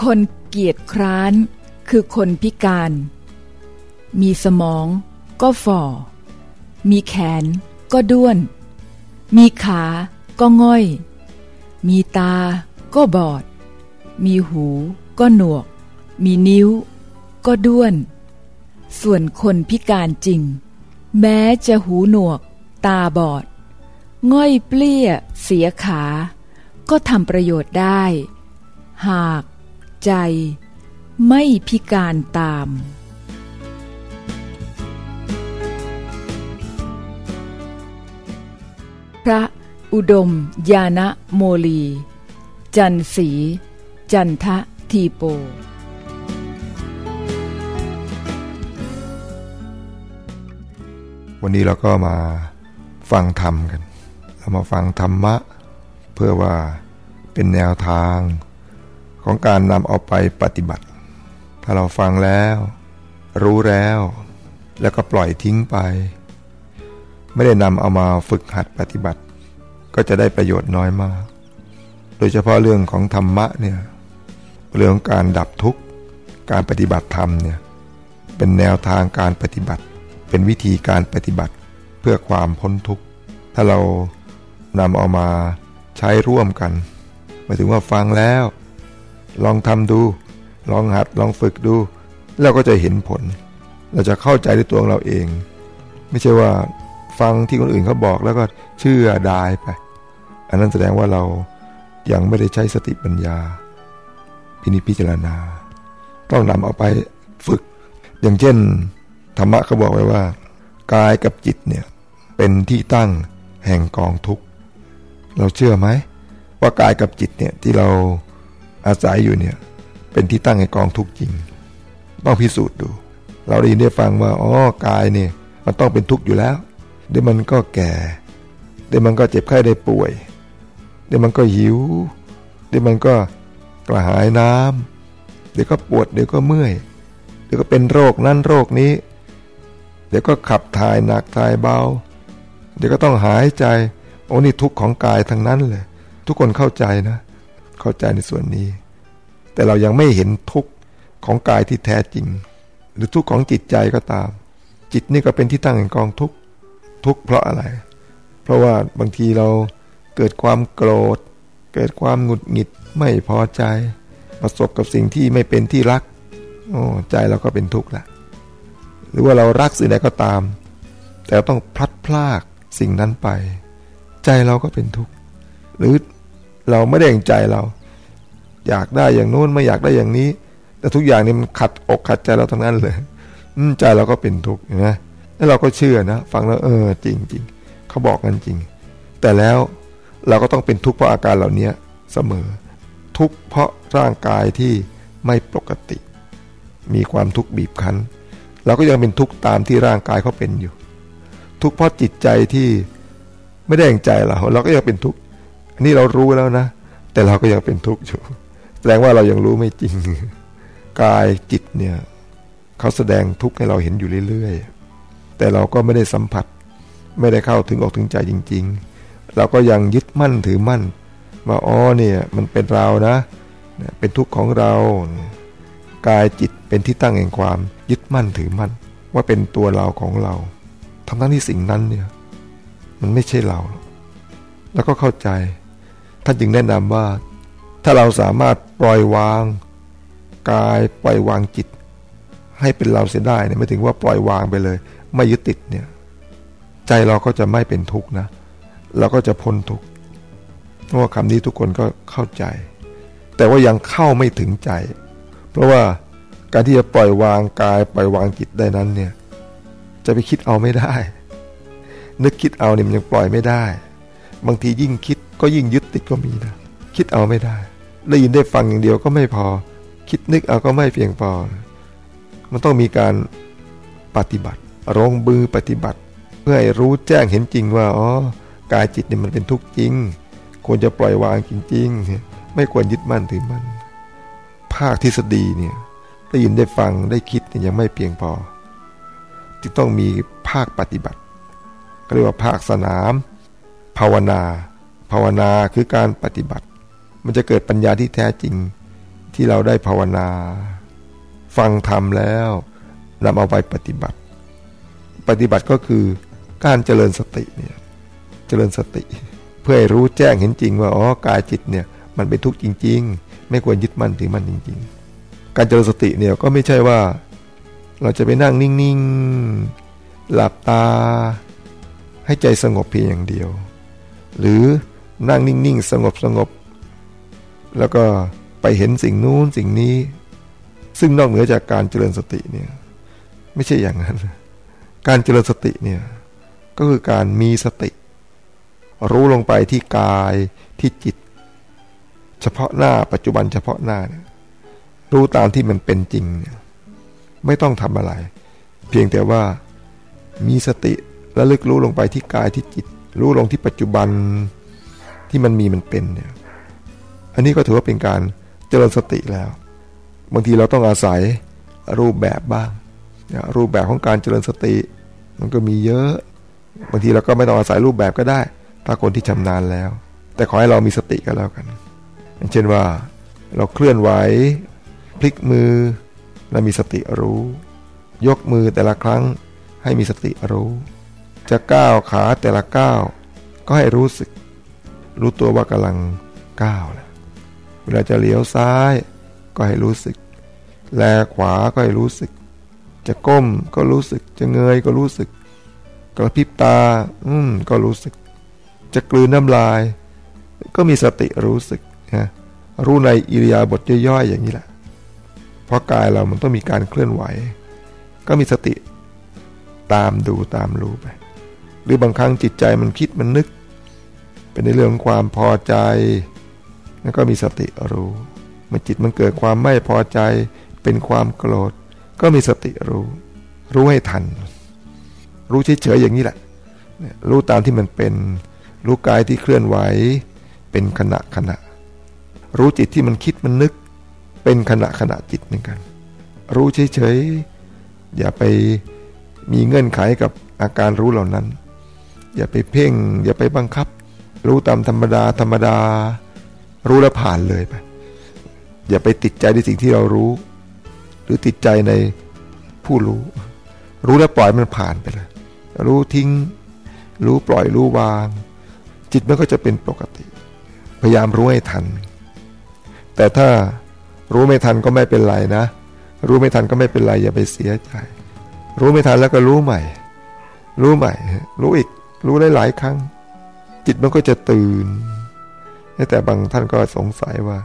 คนเกียจคร้านคือคนพิการ มีสมองก็ฝ่อ มีแขนก็ด้วน มีขาก็ง่อย มีตาก็บอด มีหูก็หนวก มีนิ้วก็ด้วน ส่วนคนพิการจริง แม้จะหูหนวก ตาบอด ง่อยเปลี้ย เสียขา ก็ทำประโยชน์ได้ หาก ใจไม่พิการตาม พระอุดม ยานะโมลี จันสี จันทะทีโป วันนี้เราก็มาฟังธรรมกัน เรามาฟังธรรมะ เพื่อว่าเป็นแนวทาง ของการนำเอาไปปฏิบัติ ถ้าเราฟังแล้ว รู้แล้ว แล้วก็ปล่อยทิ้งไป ไม่ได้นำเอามาฝึกหัดปฏิบัติ ก็จะได้ประโยชน์น้อยมาก โดยเฉพาะเรื่องของธรรมะเนี่ยเรื่องการดับทุกข์การปฏิบัติธรรมเนี่ยเป็นแนวทางการปฏิบัติ เป็นวิธีการปฏิบัติเพื่อความพ้นทุกข์ ถ้าเรานำเอามาใช้ร่วมกันหมายถึงว่าฟังแล้ว ลองทำดู ลองหัดลองฝึกดู แล้วก็จะเห็นผล เราจะเข้าใจด้วยตัวของเราเอง ไม่ใช่ว่าฟังที่คนอื่นเขาบอกแล้วก็เชื่อดายไป อันนั้นแสดงว่าเรายังไม่ได้ใช้สติปัญญา พินิจพิจารณา ต้องนำเอาไปฝึก อย่างเช่น ธรรมะเขาบอกไว้ว่า กายกับจิตเนี่ยเป็นที่ตั้งแห่งกองทุกข์ เราเชื่อไหมว่ากายกับจิตเนี่ยที่เรา อาศัยอยู่เนี่ยเป็นที่ตั้งให้กองทุกข์จริง ต้องพิสูจน์ดู เราได้ยินได้ฟังว่าอ๋อกายเนี่ยมันต้องเป็นทุกข์อยู่แล้วเดี๋ยวมันก็แก่เดี๋ยวมันก็เจ็บไข้ได้ป่วย เดี๋ยวมันก็หิว เดี๋ยวมันก็กระหายน้ำเดี๋ยวก็ปวดเดี๋ยวก็เมื่อย เดี๋ยวก็เป็นโรคนั่นโรคนี้ เดี๋ยวก็ขับถ่ายหนักถ่ายเบา เดี๋ยวก็ต้องหายใจ โอ้นี่ทุกข์ของกายทั้งนั้นเลย ทุกคนเข้าใจนะ เข้าใจในส่วนนี้ แต่เรายังไม่เห็นทุกข์ของกายที่แท้จริง หรือทุกข์ของจิตใจก็ตาม จิตนี่ก็เป็นที่ตั้งแห่งกองทุกข์ทุกข์เพราะอะไร เพราะว่าบางทีเราเกิดความโกรธ เกิดความหงุดหงิดไม่พอใจ ประสบกับสิ่งที่ไม่เป็นที่รักโอ้ใจเราก็เป็นทุกข์ละหรือว่าเรารักสิ่งใดก็ตาม แต่ต้องพลัดพรากสิ่งนั้นไป ใจเราก็เป็นทุกข์หรือเราไม่ได้อย่างใจเรา อยากได้อย่างโน้นไม่อยากได้อย่างนี้ แต่ทุกอย่างนี่มันขัดอกขัดใจเราทั้งนั้นเลยใจเราก็เป็นทุกข์เห็นไหมแล้วเราก็เชื่อนะฟังแล้วเออจริงจริงเขาบอกกันจริง แต่แล้วเราก็ต้องเป็นทุกข์เพราะอาการเหล่านี้เสมอ ทุกข์เพราะร่างกายที่ไม่ปกติ มีความทุกข์บีบคั้นเราก็ยังเป็นทุกข์ตามที่ร่างกายเขาเป็นอยู่ ทุกข์เพราะจิตใจที่ไม่ได้อย่างใจเราเราก็ยังเป็นทุกข์อันนี้เรารู้แล้วนะ แต่เราก็ยังเป็นทุกข์อยู่ ดงว่าเรายังรู้ไม่จริง กายจิตเนี่ยเขาแสดงทุกข์ให้เราเห็นอยู่เรื่อยๆ แต่เราก็ไม่ได้สัมผัส ไม่ได้เข้าถึงออกถึงใจจริง ๆ เราก็ยังยึดมั่นถือมั่นว่าอ๋อเนี่ยมันเป็นเรานะ เป็นทุกข์ของเรา กายจิตเป็นที่ตั้งแห่งความ ยึดมั่นถือมั่น ว่าเป็นตัวเราของเราทั้งทั้งที่สิ่งนั้นเนี่ยมันไม่ใช่เรา แล้วก็เข้าใจท่านจึงแนะนำว่า ถ้าเราสามารถปล่อยวางกายปล่อยวางจิต ให้เป็นเราเสียได้เนี่ยไม่ถึงว่าปล่อยวางไปเลย ไม่ยึดติดเนี่ยใจเราก็จะไม่เป็นทุกข์นะเราก็จะพ้นทุกข์เพราะว่าคำนี้ทุกคนก็เข้าใจ แต่ว่ายังเข้าไม่ถึงใจ เพราะว่าการที่จะปล่อยวางกายปล่อยวางจิตได้นั้นเนี่ยจะไปคิดเอาไม่ได้ นึกคิดเอาเนี่ยมันยังปล่อยไม่ได้ บางทียิ่งคิดก็ยิ่งยึดติดก็มีนะคิดเอาไม่ได้ ได้ยินได้ฟังอย่างเดียวก็ไม่พอ คิดนึกเอาก็ไม่เพียงพอ มันต้องมีการปฏิบัติลงบือปฏิบัติ เพื่อให้รู้แจ้งเห็นจริงว่าอ๋อกายจิตเนี่ยมันเป็นทุกข์จริง ควรจะปล่อยวางจริง ๆ ไม่ควรยึดมั่นถือมั่นภาคทฤษฎีเนี่ยได้ยินได้ฟังได้คิดเนี่ยยังไม่เพียงพอที่ต้องมีภาคปฏิบัติก็เรียกว่าภาคสนาม ภาวนา ภาวนาคือการปฏิบัติ มันจะเกิดปัญญาที่แท้จริงที่เราได้ภาวนา ฟังธรรมแล้วนำเอาไปปฏิบัติ ปฏิบัติก็คือการเจริญสติเนี่ยเจริญสติ เพื่อให้รู้แจ้งเห็นจริงว่าอ๋อกายจิตเนี่ยมันเป็นทุกข์จริง ๆ ไม่ควรยึดมั่นถือมั่นจริง ๆ การเจริญสติเนี่ยก็ไม่ใช่ว่า เราจะไปนั่งนิ่งๆหลับตา ให้ใจสงบเพียงอย่างเดียว หรือนั่งนิ่งๆสงบสงบ แล้วก็ไปเห็นสิ่งนู้นสิ่งนี้ ซึ่งนอกเหนือจากการเจริญสติเนี่ย ไม่ใช่อย่างนั้น การเจริญสติเนี่ย ก็คือการมีสติ รู้ลงไปที่กายที่จิต เฉพาะหน้าปัจจุบันเฉพาะหน้าเนี่ยรู้ตามที่มันเป็นจริงเนี่ยไม่ต้องทำอะไร เพียงแต่ว่ามีสติและลึกรู้ลงไปที่กายที่จิต รู้ลงที่ปัจจุบันที่มันมีมันเป็นเนี่ย อันนี้ก็ถือว่าเป็นการเจริญสติแล้ว บางทีเราต้องอาศัยรูปแบบบ้าง รูปแบบของการเจริญสติ มันก็มีเยอะ บางทีเราก็ไม่ต้องอาศัยรูปแบบก็ได้ ถ้าคนที่ชำนาญแล้ว แต่ขอให้เรามีสติก็แล้วกัน อย่างเช่นว่า เราเคลื่อนไหวพลิกมือและมีสติรู้ ยกมือแต่ละครั้งให้มีสติรู้ จะก้าวขาแต่ละก้าวก็ให้รู้สึก รู้ตัวว่ากำลังก้าวแล้ว เวลาจะเลี้ยวซ้ายก็ให้รู้สึก แลขวาก็ให้รู้สึก จะก้มก็รู้สึก จะเงยก็รู้สึก กระพริบตา อืมก็รู้สึก จะกลืนน้ำลาย ก็มีสติรู้สึกนะรู้ในอิริยาบถย่อยๆอย่างนี้แหละ เพราะกายเรามันต้องมีการเคลื่อนไหว ก็มีสติตามดูตามรู้ไป หรือบางครั้งจิตใจมันคิดมันนึก เป็นในเรื่องความพอใจ แล้วก็มีสติรู้ เมื่อจิตมันเกิดความไม่พอใจ เป็นความโกรธ ก็มีสติรู้ รู้ให้ทัน รู้เฉยๆอย่างนี้แหละ รู้ตามที่มันเป็น รู้กายที่เคลื่อนไหว เป็นขณะขณะ รู้จิตที่มันคิดมันนึก เป็นขณะขณะจิตเหมือนกัน รู้เฉยๆ อย่าไปมีเงื่อนไขกับอาการรู้เหล่านั้น อย่าไปเพ่ง อย่าไปบังคับ รู้ตามธรรมดาธรรมดา รู้แล้วผ่านเลยไป อย่าไปติดใจในสิ่งที่เรารู้ หรือติดใจในผู้รู้ รู้แล้วปล่อยมันผ่านไปเลย รู้ทิ้ง รู้ปล่อยรู้วาง จิตมันก็จะเป็นปกติ พยายามรู้ให้ทัน แต่ถ้ารู้ไม่ทันก็ไม่เป็นไรนะ รู้ไม่ทันก็ไม่เป็นไร อย่าไปเสียใจ รู้ไม่ทันแล้วก็รู้ใหม่ รู้ใหม่ รู้อีก รู้ได้หลายครั้ง จิตมันก็จะตื่น แต่บางท่านก็สงสัยว่า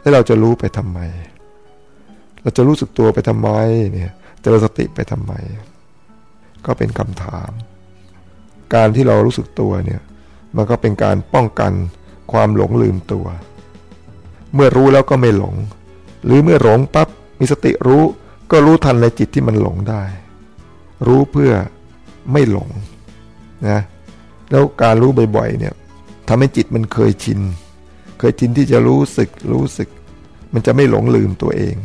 แล้วเราจะรู้ไปทำไม เราจะรู้สึกตัวไปทำไมเนี่ยจะเราสติไปทำไม ก็เป็นคำถาม การที่เรารู้สึกตัวเนี่ยมันก็เป็นการป้องกันความหลงลืมตัว เมื่อรู้แล้วก็ไม่หลง หรือเมื่อหลงปั๊บมีสติรู้ก็รู้ทันในจิตที่มันหลงได้ รู้เพื่อไม่หลงนะแล้วการรู้บ่อยๆเนี่ย ทำให้จิตมันเคยชิน เคยชินที่จะรู้สึกรู้สึก มันจะไม่หลงลืมตัวเอง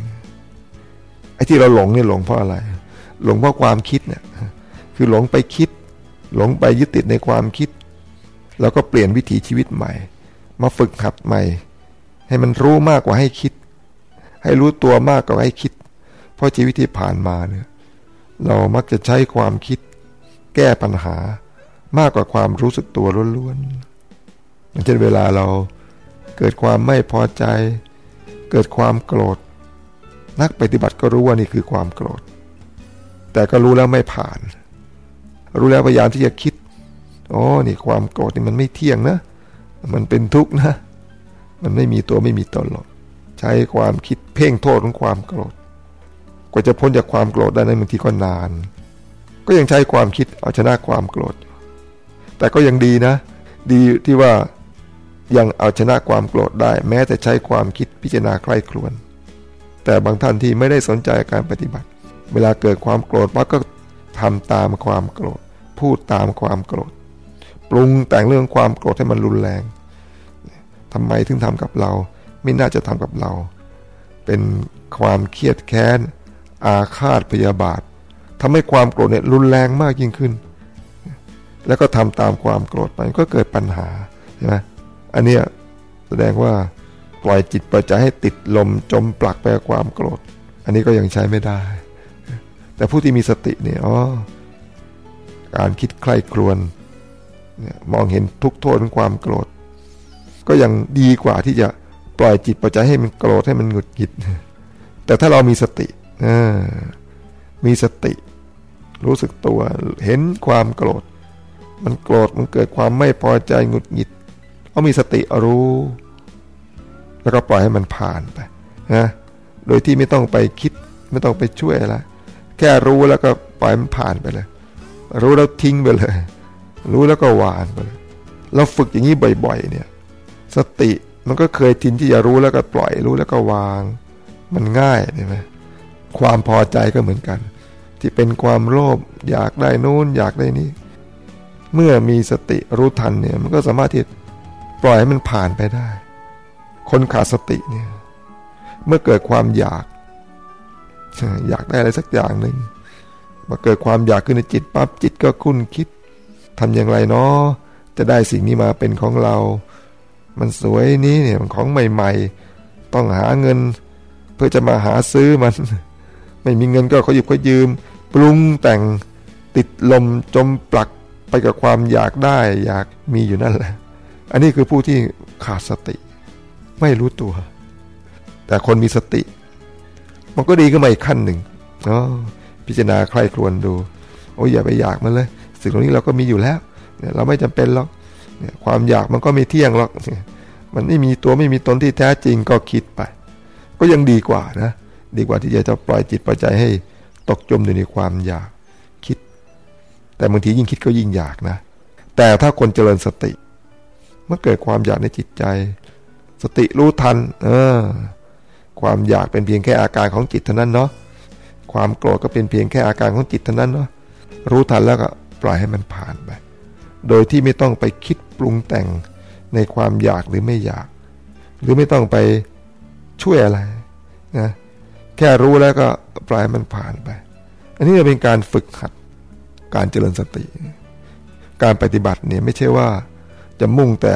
ไอ้ที่เราหลงเนี่ยหลงเพราะอะไร หลงเพราะความคิดเนี่ย คือหลงไปคิด หลงไปยึดติดในความคิด แล้วก็เปลี่ยนวิถีชีวิตใหม่ มาฝึกหัดใหม่ ให้มันรู้มากกว่าให้คิด ให้รู้ตัวมากกว่าให้คิด เพราะชีวิตที่ผ่านมาเนี่ย เรามักจะใช้ความคิด แก้ปัญหามากกว่าความรู้สึกตัวล้วนๆ อย่างเช่นเวลาเราเกิดความไม่พอใจ เกิดความโกรธ นักปฏิบัติก็รู้ว่านี่คือความโกรธ แต่ก็รู้แล้วไม่ผ่าน รู้แล้วพยายามที่จะคิดอ๋อนี่ความโกรธนี่มันไม่เที่ยงนะ มันเป็นทุกข์นะ มันไม่มีตัวไม่มีตนหรอกใช้ความคิดเพ่งโทษของความโกรธ กว่าจะพ้นจากความโกรธได้นั้นบางทีก็นาน ก็ยังใช้ความคิดเอาชนะความโกรธ แต่ก็ยังดีนะ ดีที่ว่า ยังเอาชนะความโกรธได้แม้แต่ใช้ความคิดพิจารณาใคร่ครวญแต่บางท่านที่ไม่ได้สนใจการปฏิบัติ เวลาเกิดความโกรธปั๊บก็ทำตามความโกรธ พูดตามความโกรธ ปรุงแต่งเรื่องความโกรธให้มันรุนแรงทำไมถึงทำกับเรา ไม่น่าจะทำกับเรา เป็นความเครียดแค้น อาฆาตพยาบาททำให้ความโกรธเนี่ยรุนแรงมากยิ่งขึ้น แล้วก็ทำตามความโกรธไปก็เกิดปัญหาใช่ไหม อันเนี้ยแสดงว่าปล่อยจิตปล่อยใจให้ติดลมจมปลักไปกับความโกรธ อันนี้ก็ยังใช้ไม่ได้ แต่ผู้ที่มีสติเนี่ยอ๋อการคิดใคร่ครวญเนี่ยมองเห็นทุกโทษของความโกรธ ก็ยังดีกว่าที่จะปล่อยจิตปล่อยใจให้มันโกรธให้มันหงุดหงิด แต่ถ้าเรามีสติมีสติ รู้สึกตัวเห็นความโกรธ มันโกรธมันเกิดความไม่พอใจหงุดหงิด เอามีสติรู้ แล้วก็ปล่อยให้มันผ่านไปนะโดยที่ไม่ต้องไปคิดไม่ต้องไปช่วยอะแค่รู้แล้วก็ปล่อยมันผ่านไปเลย รู้แล้วทิ้งไปเลย รู้แล้วก็วางไปเลยเราฝึกอย่างนี้บ่อย ๆ เนี่ย สติมันก็เคยทินที่จะรู้แล้วก็ปล่อยรู้แล้วก็วาง มันง่ายใช่ไหมความพอใจก็เหมือนกัน ที่เป็นความโลภอยากได้นู้นอยากได้นี้ เมื่อมีสติรู้ทันเนี่ย มันก็สามารถที่ ปล่อยให้มันผ่านไปได้ คนขาดสติเนี่ย เมื่อเกิดความอยาก อยากได้อะไรสักอย่างหนึ่งมาเกิดความอยากขึ้นในจิตปั๊บจิตก็คุ้นคิดทำอย่างไรเนาะจะได้สิ่งนี้มาเป็นของเรา มันสวยนี้เนี่ยมันของใหม่ ๆ ต้องหาเงิน เพื่อจะมาหาซื้อมัน ไม่มีเงินก็เขาหยิบเขายืม ปรุงแต่งติดลมจมปลักไปกับความอยากได้ อยากมีอยู่นั่นแหละ อันนี้คือผู้ที่ขาดสติ ไม่รู้ตัว แต่คนมีสติ มันก็ดีขึ้นมาอีกขั้นหนึ่งอ๋อพิจารณาใครครวญดู โอ้ยอย่าไปอยากมันเลย สิ่งเหล่านี้เราก็มีอยู่แล้วเนี่ยเราไม่จำเป็นหรอกเนี่ยความอยากมันก็ไม่เที่ยงหรอกมันไม่มีตัวไม่มีตนที่แท้จริงก็คิดไป ก็ยังดีกว่านะ ดีกว่าที่จะจะปล่อยจิตปล่อยใจให้ตกจมอยู่ในความอยากคิด แต่บางทียิ่งคิดก็ยิ่งอยากนะ แต่ถ้าคนเจริญสติ เมื่อเกิดความอยากในจิตใจ สติรู้ทัน เออ ความอยากเป็นเพียงแค่อาการของจิตเท่านั้นเนาะความโกรธก็เป็นเพียงแค่อาการของจิตเท่านั้นเนาะรู้ทันแล้วก็ปล่อยให้มันผ่านไป โดยที่ไม่ต้องไปคิดปรุงแต่งในความอยากหรือไม่อยาก หรือไม่ต้องไปช่วยอะไรนะแค่รู้แล้วก็ปล่อยมันผ่านไป อันนี้จะเป็นการฝึกหัดการเจริญสติ การปฏิบัติเนี่ยไม่ใช่ว่า จะมุ่งแต่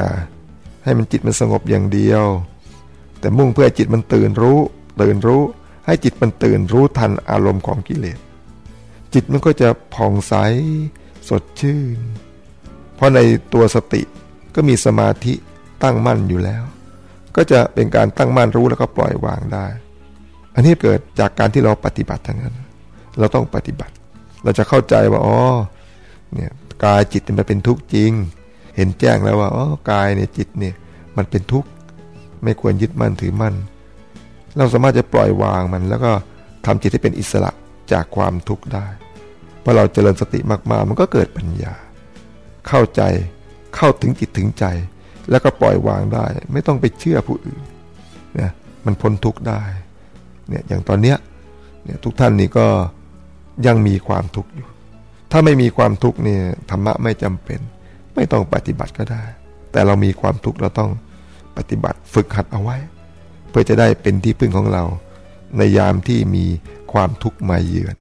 ให้มันจิตมันสงบอย่างเดียว แต่มุ่งเพื่อจิตมันตื่นรู้ตื่นรู้ ให้จิตมันตื่นรู้ทันอารมณ์ของกิเลส จิตมันก็จะผ่องใสสดชื่น เพราะในตัวสติก็มีสมาธิตั้งมั่นอยู่แล้ว ก็จะเป็นการตั้งมั่นรู้แล้วก็ปล่อยวางได้ อันนี้เกิดจากการที่เราปฏิบัติทั้งนั้น เราต้องปฏิบัติ เราจะเข้าใจว่าอ๋อเนี่ยกายจิตมันเป็นทุกข์จริง เห็นแจ้งแล้วว่าอ๋อกายเนี่ยจิตเนี่ยมันเป็นทุกข์ไม่ควรยึดมั่นถือมั่น เราสามารถจะปล่อยวางมัน แล้วก็ทำจิตให้เป็นอิสระจากความทุกข์ได้พอเราเจริญสติมากๆ มันก็เกิดปัญญา เข้าใจเข้าถึงจิตถึงใจ แล้วก็ปล่อยวางได้ ไม่ต้องไปเชื่อผู้อื่นเนี่ยมันพ้นทุกข์ได้เนี่ยอย่างตอนเนี้ยเนี่ยทุกท่านนี่ก็ยังมีความทุกข์อยู่ ถ้าไม่มีความทุกข์เนี่ยธรรมะไม่จำเป็น ไม่ต้องปฏิบัติก็ได้ แต่เรามีความทุกข์เราต้องปฏิบัติฝึกหัดเอาไว้ เพื่อจะได้เป็นที่พึ่งของเรา ในยามที่มีความทุกข์มาเยือน